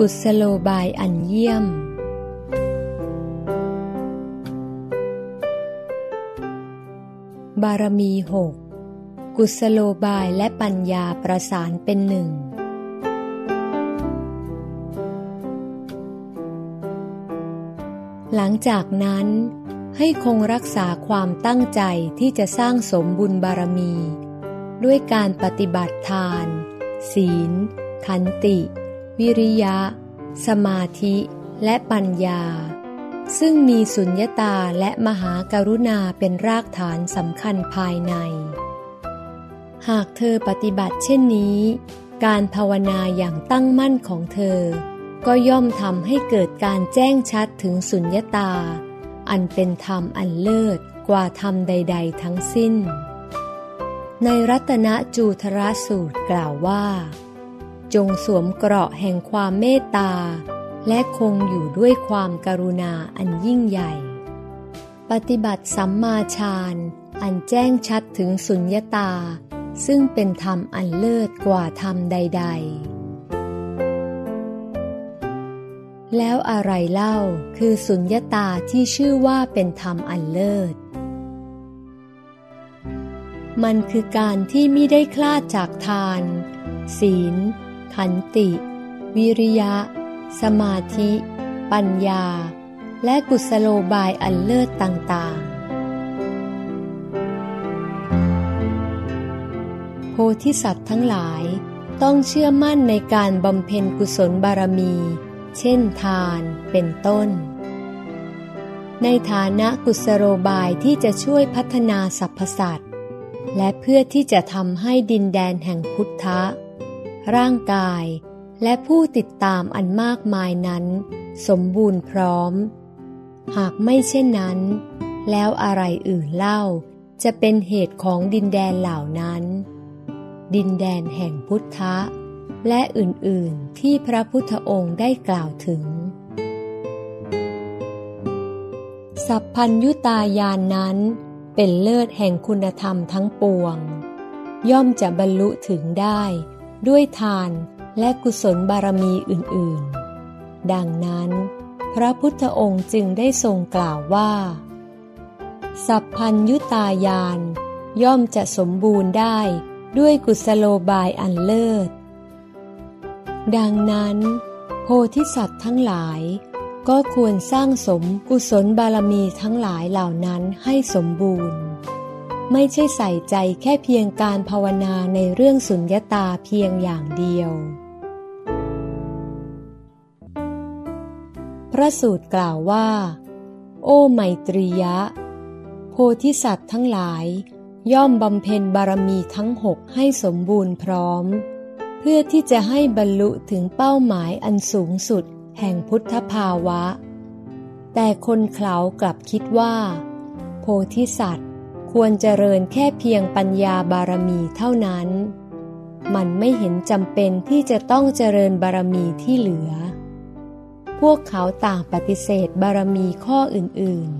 กุศโลบายอันเยี่ยม บารมีหกกุศโลบายและปัญญาประสานเป็นหนึ่ง หลังจากนั้นให้คงรักษาความตั้งใจที่จะสร้างสมบุญบารมี ด้วยการปฏิบัติทาน ศีล ขันติ วิริยะ สมาธิและปัญญา ซึ่งมีสุญญตาและมหากรุณาเป็นรากฐานสำคัญภายใน หากเธอปฏิบัติเช่นนี้ การภาวนาอย่างตั้งมั่นของเธอ ก็ย่อมทำให้เกิดการแจ้งชัดถึงสุญญตา อันเป็นธรรมอันเลิศกว่าธรรมใด ๆ ทั้งสิ้นในรัตนจูทรสูตรกล่าวว่า จงสวมเกราะแห่งความเมตตา และคงอยู่ด้วยความกรุณาอันยิ่งใหญ่ ปฏิบัติสัมมาฌานอันแจ้งชัดถึงสุญญตา ซึ่งเป็นธรรมอันเลิศกว่าธรรมใด ๆ แล้วอะไรเล่าคือสุญญตาที่ชื่อว่าเป็นธรรมอันเลิศมันคือการที่มิได้คลาดจากทาน ศีล ขันติ วิริยะ สมาธิ ปัญญา และกุศโลบายอันเลิศต่างๆ โพธิสัตว์ทั้งหลายต้องเชื่อมั่นในการบำเพ็ญกุศลบารมี เช่นทานเป็นต้น ในฐานะกุศโลบายที่จะช่วยพัฒนาสรรพสัตว์และเพื่อที่จะทำให้ดินแดนแห่งพุทธะ ร่างกาย และผู้ติดตามอันมากมายนั้น สมบูรณ์พร้อม หากไม่เช่นนั้น แล้วอะไรอื่นเล่าจะเป็นเหตุของดินแดนเหล่านั้น ดินแดนแห่งพุทธะ และอื่นๆที่พระพุทธองค์ได้กล่าวถึง สัพพัญยุตายานนั้นเป็นเลิศแห่งคุณธรรมทั้งปวง ย่อมจะบรรลุถึงได้ ด้วยทานและกุศลบารมีอื่นๆ ดังนั้น พระพุทธองค์จึงได้ทรงกล่าวว่า สัพพัญยุตายานย่อมจะสมบูรณ์ได้ด้วยกุศโลบายอันเลิศ ดังนั้น โพธิสัตว์ทั้งหลาย ก็ควรสร้างสมกุศลบารมีทั้งหลายเหล่านั้นให้สมบูรณ์ ไม่ใช่ใส่ใจแค่เพียงการภาวนาในเรื่องสุญญตาเพียงอย่างเดียว พระสูตรกล่าวว่า โอ้ไมตรียะ โพธิสัตว์ทั้งหลาย ย่อมบำเพ็ญบารมีทั้งหกให้สมบูรณ์พร้อม เพื่อที่จะให้บรรลุถึงเป้าหมายอันสูงสุดแห่งพุทธภาวะ แต่คนเขากลับคิดว่า โพธิสัตว ควรเจริญแค่เพียงปัญญาบารมีเท่านั้น มันไม่เห็นจำเป็นที่จะต้องเจริญบารมีที่เหลือ พวกเขาต่างปฏิเสธบารมีข้ออื่น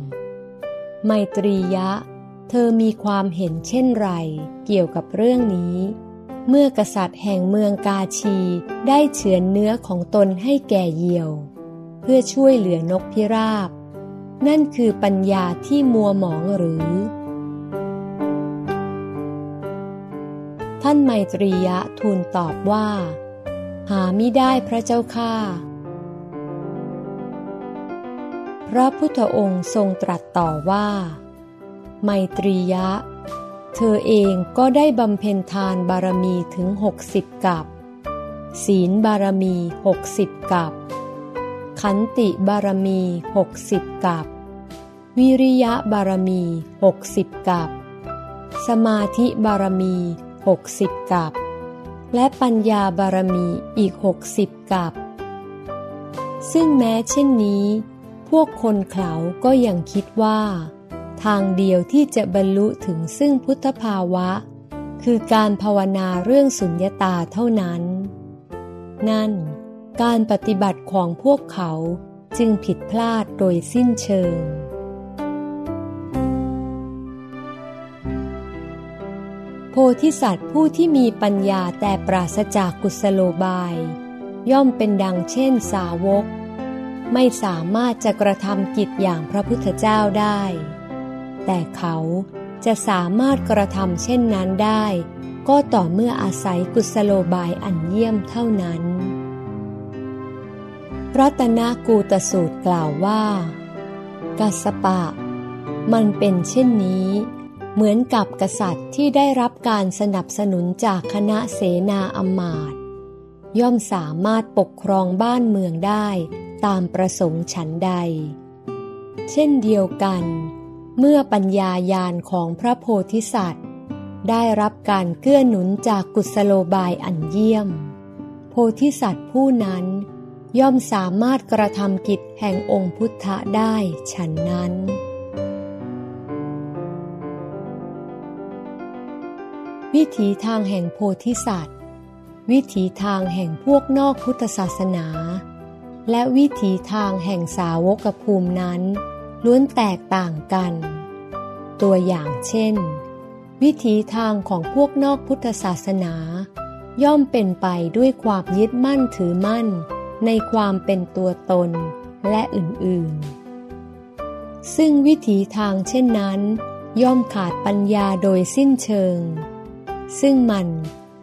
ๆ ไมตรียะ เธอมีความเห็นเช่นไรเกี่ยวกับเรื่องนี้ เมื่อกษัตริย์แห่งเมืองกาชีได้เฉือนเนื้อของตนให้แก่เหยี่ยว เพื่อช่วยเหลือนกพิราบ นั่นคือปัญญาที่มัวหมองหรือ ท่านไมตรียะทูลตอบว่า หาไม่ได้พระเจ้าข้าพระพุทธองค์ทรงตรัสต่อว่า ไมตรียะ เธอเองก็ได้บำเพ็ญทานบารมีถึงหกสิบกับ ศีลบารมีหกสิบกับ ขันติบารมีหกสิบกับ วิริยะบารมีหกสิบกับ สมาธิบารมี หกสิบกับ และปัญญาบารมีอีกหกสิบกับ ซึ่งแม้เช่นนี้ พวกคนเขาก็ยังคิดว่า ทางเดียวที่จะบรรลุถึงซึ่งพุทธภาวะ คือการภาวนาเรื่องสุญญตาเท่านั้น นั่น การปฏิบัติของพวกเขาจึงผิดพลาดโดยสิ้นเชิง พธิสัตว์ผู้ที่มีปัญญาแต่ปราศจากกุศโลบาย ย่อมเป็นดังเช่นสาวก ไม่สามารถจะกระทำกิจอย่างพระพุทธเจ้าได้ แต่เขาจะสามารถกระทำเช่นนั้นได้ ก็ต่อเมื่ออาศัยกุศโลบายอันเยี่ยมเท่านั้น รัตนกูตสูตรกล่าวว่า กัสปะ มันเป็นเช่นนี้ เหมือนกับกษัตริย์ที่ได้รับการสนับสนุนจากคณะเสนาอำมาตย์ย่อมสามารถปกครองบ้านเมืองได้ตามประสงค์ฉันใด เช่นเดียวกัน เมื่อปัญญายาณของพระโพธิสัตว์ ได้รับการเกื้อหนุนจากกุศโลบายอันเยี่ยม โพธิสัตว์ผู้นั้น ย่อมสามารถกระทำกิจแห่งองค์พุทธะได้ฉันนั้น วิถีทางแห่งโพธิสัตว์ วิถีทางแห่งพวกนอกพุทธศาสนา และวิถีทางแห่งสาวกภูมินั้น ล้วนแตกต่างกัน ตัวอย่างเช่น วิถีทางของพวกนอกพุทธศาสนา ย่อมเป็นไปด้วยความยึดมั่นถือมั่น ในความเป็นตัวตนและอื่นๆ ซึ่งวิถีทางเช่นนั้น ย่อมขาดปัญญาโดยสิ้นเชิง ซึ่งมัน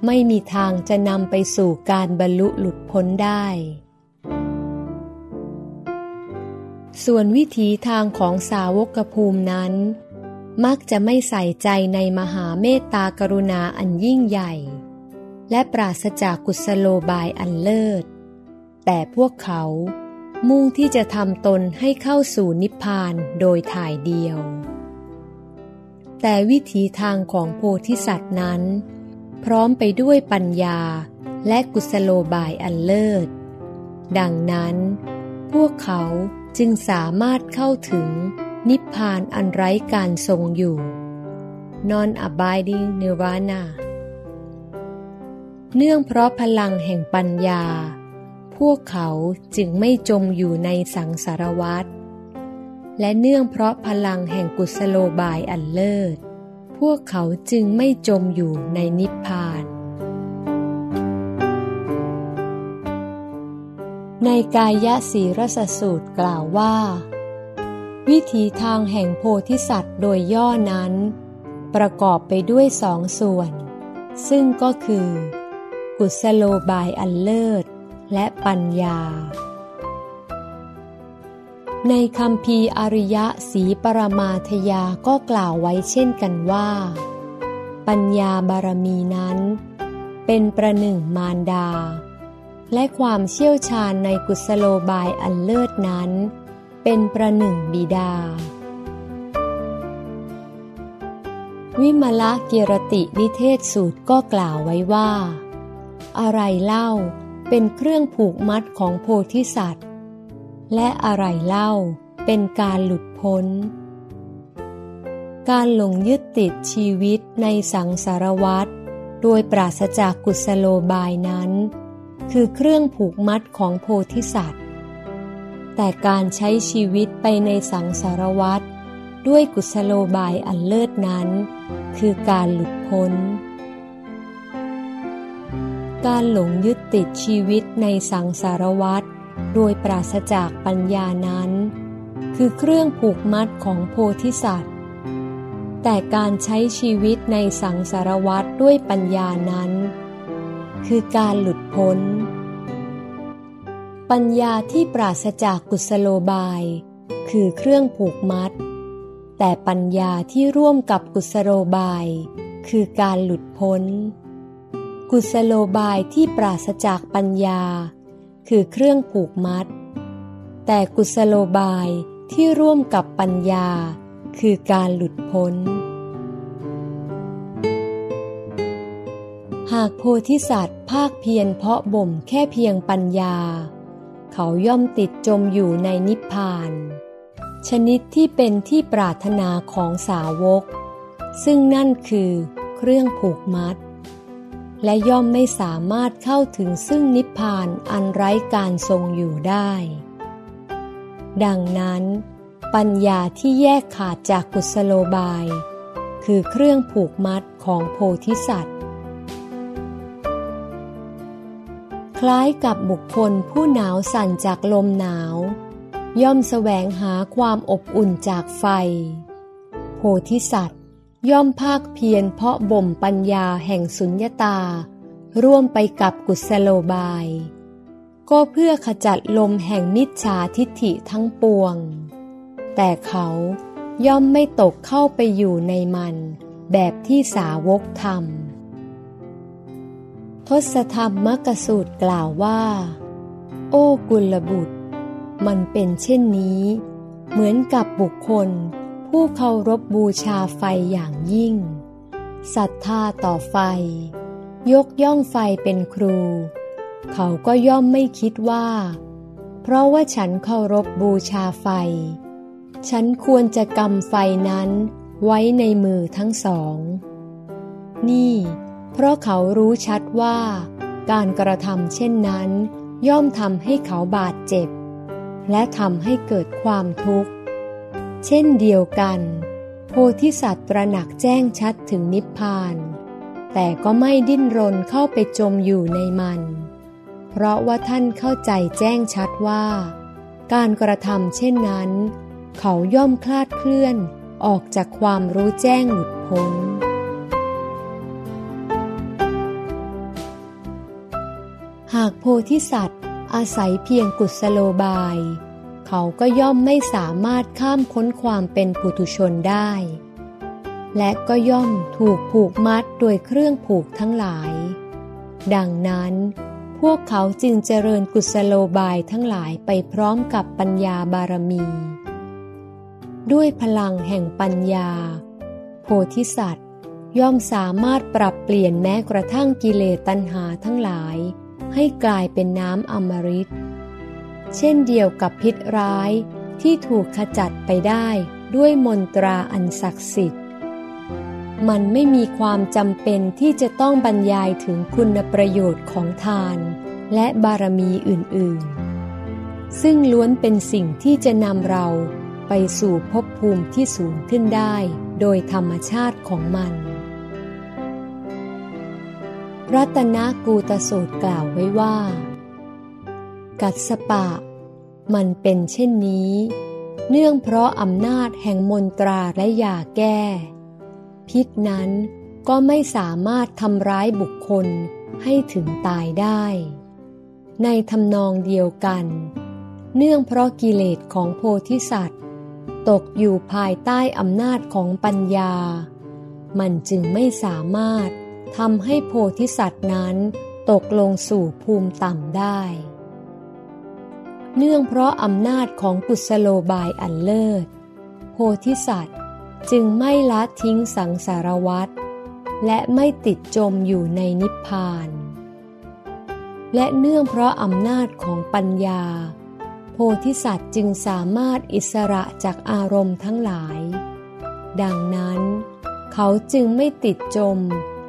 ไม่มีทางจะนำไปสู่การบรรลุหลุดพ้นได้ ส่วนวิถีทางของสาวกภูมินั้น มักจะไม่ใส่ใจในมหาเมตตากรุณาอันยิ่งใหญ่ และปราศจากกุศโลบายอันเลิศ แต่พวกเขามุ่งที่จะทำตนให้เข้าสู่นิพพานโดยถ่ายเดียว แต่วิถีทางของโพธิสัตว์นั้น พร้อมไปด้วยปัญญาและกุศโลบายอันเลิศ ดังนั้น พวกเขาจึงสามารถเข้าถึงนิพพานอันไร้การทรงอยู่ non abiding nirvana เนื่องเพราะพลังแห่งปัญญา พวกเขาจึงไม่จมอยู่ในสังสารวัฏ และเนื่องเพราะพลังแห่งกุศโลบายอันเลิศ พวกเขาจึงไม่จมอยู่ในนิพพาน ในกายสีรสสูตรกล่าวว่า วิธีทางแห่งโพธิสัตว์โดยย่อนั้น ประกอบไปด้วยสองส่วน ซึ่งก็คือ กุศโลบายอันเลิศ และปัญญา ในคำพีอริยะสีปรมาทยาก็กล่าวไว้เช่นกันว่า ปัญญาบารมีนั้น เป็นประหนึ่งมารดา และความเชี่ยวชาญในกุศโลบายอันเลิศนั้น เป็นประหนึ่งบิดา วิมละกิรตินิเทศสูตรก็กล่าวไว้ว่า อะไรเล่าเป็นเครื่องผูกมัดของโพธิสัตว์ และอะไรเล่าเป็นการหลุดพ้น การหลงยึดติดชีวิตในสังสารวัฏโดยปราศจากกุศโลบายนั้น คือเครื่องผูกมัดของโพธิสัตว์ แต่การใช้ชีวิตไปในสังสารวัฏด้วยกุศโลบายอันเลิศนั้น คือการหลุดพ้น การหลงยึดติดชีวิตในสังสารวัฏ โดยปราศจากปัญญานั้น คือเครื่องผูกมัดของโพธิสัตว์ แต่การใช้ชีวิตในสังสารวัฏด้วยปัญญานั้น คือการหลุดพ้น ปัญญาที่ปราศจากกุศโลบาย คือเครื่องผูกมัด แต่ปัญญาที่ร่วมกับกุศโลบาย คือการหลุดพ้น กุศโลบายที่ปราศจากปัญญา คือเครื่องผูกมัด แต่กุศโลบายที่ร่วมกับปัญญา คือการหลุดพ้น หากโพธิสัตว์ภาคเพียรเพาะบ่มแค่เพียงปัญญา เขาย่อมติดจมอยู่ในนิพพาน ชนิดที่เป็นที่ปรารถนาของสาวก ซึ่งนั่นคือเครื่องผูกมัด และย่อมไม่สามารถเข้าถึงซึ่งนิพพานอันไร้การทรงอยู่ได้ ดังนั้น ปัญญาที่แยกขาดจากกุศโลบาย คือเครื่องผูกมัดของโพธิสัตว์ใล้ายกับบุคคลผู้หนาวสั่นจากลมหนาว ย่อมแสวงหาความอบอุ่นจากไฟ โพธิสัตว์ ย่อมภาคเพียรเพาะบ่มปัญญาแห่งสุญญตา ร่วมไปกับกุศโลบาย ก็เพื่อขจัดลมแห่งมิจฉาทิฏฐิทั้งปวง แต่เขาย่อมไม่ตกเข้าไปอยู่ในมัน แบบที่สาวกทำทศธรรมมกสูตรกล่าวว่า โอ้กุลบุตร มันเป็นเช่นนี้ เหมือนกับบุคคล ผู้เคารพบบูชาไฟอย่างยิ่งศรัทธาต่อไฟ ยกย่องไฟเป็นครู เขาก็ย่อมไม่คิดว่า เพราะว่าฉันเคารพบบูชาไฟ ฉันควรจะกำไฟนั้นไว้ในมือทั้งสอง นี่ เพราะเขารู้ชัดว่า การกระทำเช่นนั้น ย่อมทำให้เขาบาดเจ็บ และทำให้เกิดความทุกข์ เช่นเดียวกัน โพธิสัตว์ตระหนักแจ้งชัดถึงนิพพาน แต่ก็ไม่ดิ้นรนเข้าไปจมอยู่ในมัน เพราะว่าท่านเข้าใจแจ้งชัดว่า การกระทำเช่นนั้น เขาย่อมคลาดเคลื่อนออกจากความรู้แจ้งหลุดพ้นหากโพธิสัตว์อาศัยเพียงกุศโลบาย เขาก็ย่อมไม่สามารถข้ามพ้นความเป็นปุถุชนได้ และก็ย่อมถูกผูกมัดโดยเครื่องผูกทั้งหลาย ดังนั้นพวกเขาจึงเจริญกุศโลบายทั้งหลายไปพร้อมกับปัญญาบารมี ด้วยพลังแห่งปัญญา โพธิสัตว์ย่อมสามารถปรับเปลี่ยนแม้กระทั่งกิเลสตัณหาทั้งหลาย ให้กลายเป็นน้ำอมฤต เช่นเดียวกับพิษร้ายที่ถูกขจัดไปได้ด้วยมนตราอันศักดิ์สิทธิ์ มันไม่มีความจำเป็นที่จะต้องบรรยายถึงคุณประโยชน์ของทาน และบารมีอื่นๆ ซึ่งล้วนเป็นสิ่งที่จะนำเราไปสู่ภพภูมิที่สูงขึ้นได้โดยธรรมชาติของมัน รัตนกูตสูตรกล่าวไว้ว่า กัสปะ มันเป็นเช่นนี้ เนื่องเพราะอำนาจแห่งมนตราและยาแก้ พิษนั้นก็ไม่สามารถทำร้ายบุคคลให้ถึงตายได้ ในทำนองเดียวกัน เนื่องเพราะกิเลสของโพธิสัตว์ ตกอยู่ภายใต้อำนาจของปัญญา มันจึงไม่สามารถทำให้โพธิสัตว์นั้นตกลงสู่ภูมิต่ำได้ เนื่องเพราะอำนาจของกุศโลบายอันเลิศ โพธิสัตว์จึงไม่ละทิ้งสังสารวัฏและไม่ติดจมอยู่ในนิพพาน และเนื่องเพราะอำนาจของปัญญา โพธิสัตว์จึงสามารถอิสระจากอารมณ์ทั้งหลาย ดังนั้น เขาจึงไม่ติดจม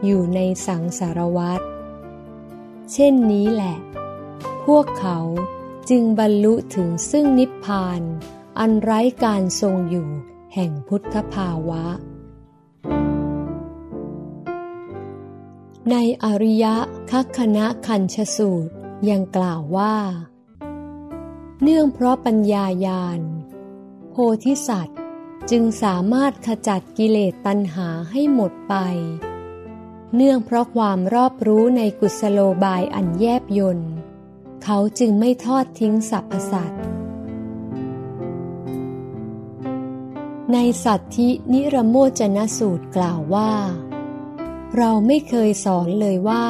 อยู่ในสังสารวัฏเช่นนี้แหละ พวกเขา จึงบรรลุถึงซึ่งนิพพาน อันไร้การทรงอยู่แห่งพุทธภาวะ ในอริยคัคคณะคัญชสูตรยังกล่าวว่า เนื่องเพราะปัญญายาณโพธิสัตว์จึงสามารถขจัดกิเลสตัณหาให้หมดไป เนื่องเพราะความรอบรู้ในกุศโลบายอันแยบยน เขาจึงไม่ทอดทิ้งสรรพสัตว์ ในสัตธินิรโมจนสูตรกล่าวว่า เราไม่เคยสอนเลยว่า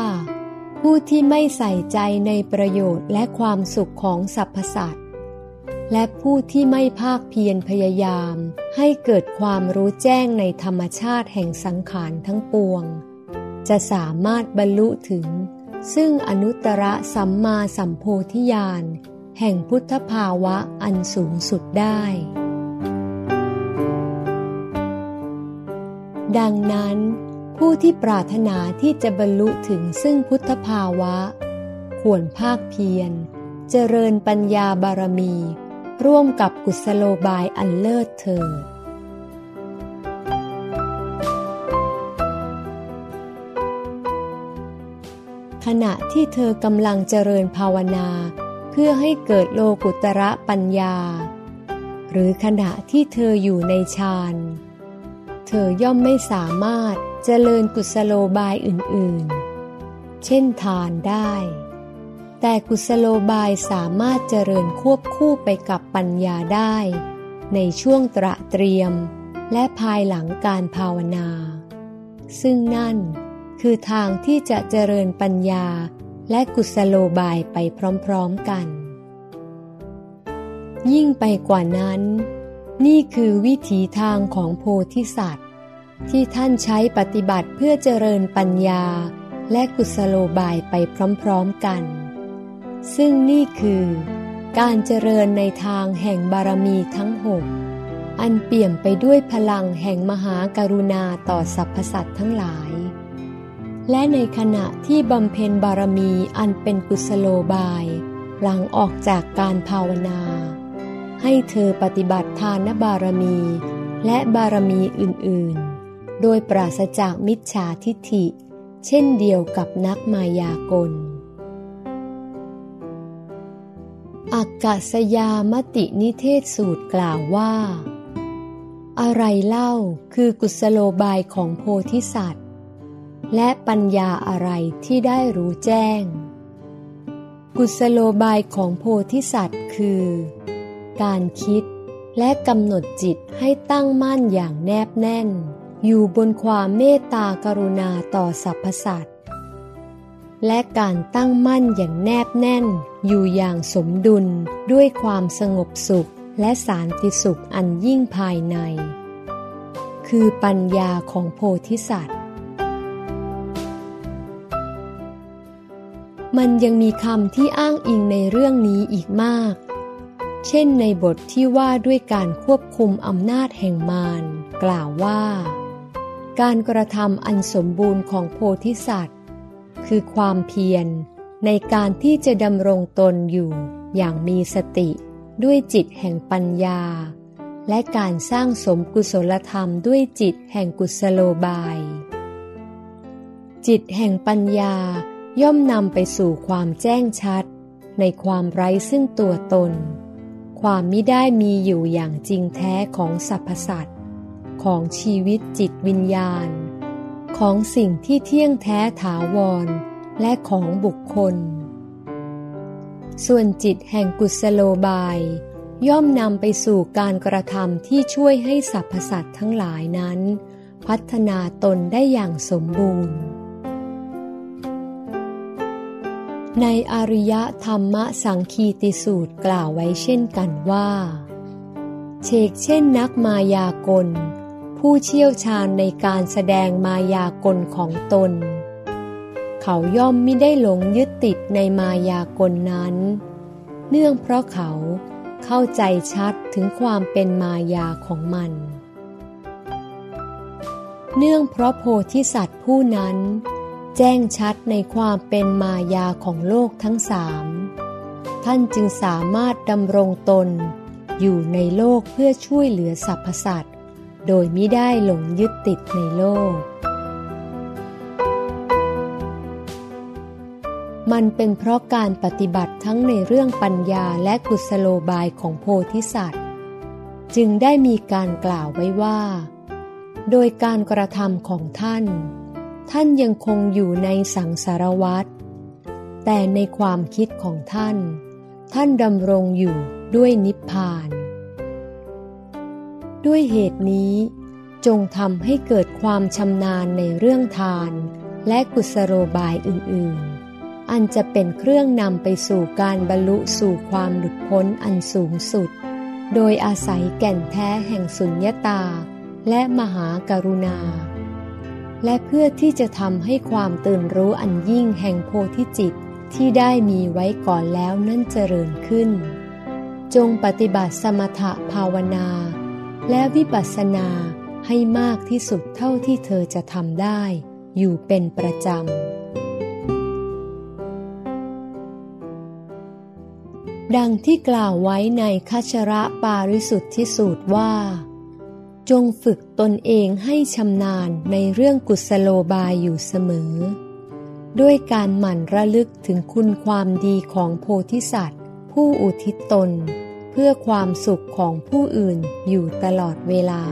ผู้ที่ไม่ใส่ใจในประโยชน์และความสุขของสรรพสัตว์และผู้ที่ไม่ภาคเพียรพยายาม ให้เกิดความรู้แจ้งในธรรมชาติแห่งสังขารทั้งปวง จะสามารถบรรลุถึง ซึ่งอนุตตรสัมมาสัมโพธิญาณ แห่งพุทธภาวะอันสูงสุดได้ ดังนั้น ผู้ที่ปรารถนาที่จะบรรลุถึงซึ่งพุทธภาวะ ควรภาคเพียร เจริญปัญญาบารมี ร่วมกับกุศโลบายอันเลิศเถิด ขณะที่เธอกำลังเจริญภาวนา เพื่อให้เกิดโลกุตระปัญญา หรือขณะที่เธออยู่ในฌานเธอย่อมไม่สามารถเจริญกุศโลบายอื่นๆ เช่นทานได้ แต่กุศโลบายสามารถเจริญควบคู่ไปกับปัญญาได้ ในช่วงตระเตรียมและภายหลังการภาวนา ซึ่งนั่น คือทางที่จะเจริญปัญญาและกุศโลบายไปพร้อมๆกัน ยิ่งไปกว่านั้น นี่คือวิถีทางของโพธิสัตว์ ที่ท่านใช้ปฏิบัติเพื่อเจริญปัญญาและกุศโลบายไปพร้อมๆกัน ซึ่งนี่คือ การเจริญในทางแห่งบารมีทั้งหกอันเปี่ยมไปด้วยพลังแห่งมหากรุณาต่อสรรพสัตว์ทั้งหลาย และในขณะที่บำเพ็ญบารมีอันเป็นกุศโลบาย หลังออกจากการภาวนา ให้เธอปฏิบัติทานบารมี และบารมีอื่นๆ โดยปราศจากมิจฉาทิฏฐิ เช่นเดียวกับนักมายากลอักกศยามตินิเทศสูตรกล่าวว่า อะไรเล่าคือกุศโลบายของโพธิสัตว์ และปัญญาอะไรที่ได้รู้แจ้ง กุศโลบายของโพธิสัตว์คือ การคิดและกำหนดจิตให้ตั้งมั่นอย่างแนบแน่น อยู่บนความเมตตากรุณาต่อสรรพสัตว์และการตั้งมั่นอย่างแนบแน่น อยู่อย่างสมดุลด้วยความสงบสุขและสารติสุขอันยิ่งภายใน คือปัญญาของโพธิสัตว์ มันยังมีคำที่อ้างอิงในเรื่องนี้อีกมาก เช่นในบทที่ว่าด้วยการควบคุมอำนาจแห่งมารกล่าวว่า การกระทำอันสมบูรณ์ของโพธิสัตว์ คือความเพียรในการที่จะดำรงตนอยู่อย่างมีสติด้วยจิตแห่งปัญญา และการสร้างสมกุศลธรรมด้วยจิตแห่งกุศโลบาย จิตแห่งปัญญา ย่อมนำไปสู่ความแจ้งชัด ในความไร้ซึ่งตัวตน ความมิได้มีอยู่อย่างจริงแท้ของสรรพสัตว์ของชีวิตจิตวิญญาณ ของสิ่งที่เที่ยงแท้ถาวร และของบุคคล ส่วนจิตแห่งกุศโลบาย ย่อมนำไปสู่การกระทำที่ช่วยให้สรรพสัตว์ทั้งหลายนั้น พัฒนาตนได้อย่างสมบูรณ์ ในอริยธรรมสังคีติสูตรกล่าวไว้เช่นกันว่าเชกเช่นนักมายากล ผู้เชี่ยวชาญในการแสดงมายากลของตน เขาย่อมไม่ได้หลงยึดติดในมายากลนั้น เนื่องเพราะเขาเข้าใจชัดถึงความเป็นมายาของมัน เนื่องเพราะโพธิสัตว์ผู้นั้น แจ้งชัดในความเป็นมายาของโลกทั้งสามท่านจึงสามารถดำรงตน อยู่ในโลกเพื่อช่วยเหลือสรรพสัตว์ โดยไม่ได้หลงยึดติดในโลก มันเป็นเพราะการปฏิบัติทั้งในเรื่องปัญญาและกุศโลบายของโพธิสัตว์ จึงได้มีการกล่าวไว้ว่า โดยการกระทำของท่าน ท่านยังคงอยู่ในสังสารวัฏแต่ในความคิดของท่าน ท่านดำรงอยู่ด้วยนิพพาน ด้วยเหตุนี้จงทำให้เกิดความชำนาญในเรื่องทาน และกุศโลบายอื่น ๆ อันจะเป็นเครื่องนำไปสู่การบรรลุสู่ความหลุดพ้นอันสูงสุด โดยอาศัยแก่นแท้แห่งสุญญตา และมหากรุณา และเพื่อที่จะทำให้ความตื่นรู้อันยิ่งแห่งโพธิจิตที่ได้มีไว้ก่อนแล้วนั่นเจริญขึ้น จงปฏิบัติสมถะภาวนา และวิปัสสนาให้มากที่สุดเท่าที่เธอจะทำได้ อยู่เป็นประจำ ดังที่กล่าวไว้ในคัชระปาริสุทธิสูตรว่า จงฝึกตนเองให้ชำนาญในเรื่องกุศโลบายอยู่เสมอ ด้วยการหมั่นระลึกถึงคุณความดีของโพธิสัตว์ ผู้อุทิศตน เพื่อความสุขของผู้อื่นอยู่ตลอดเวลา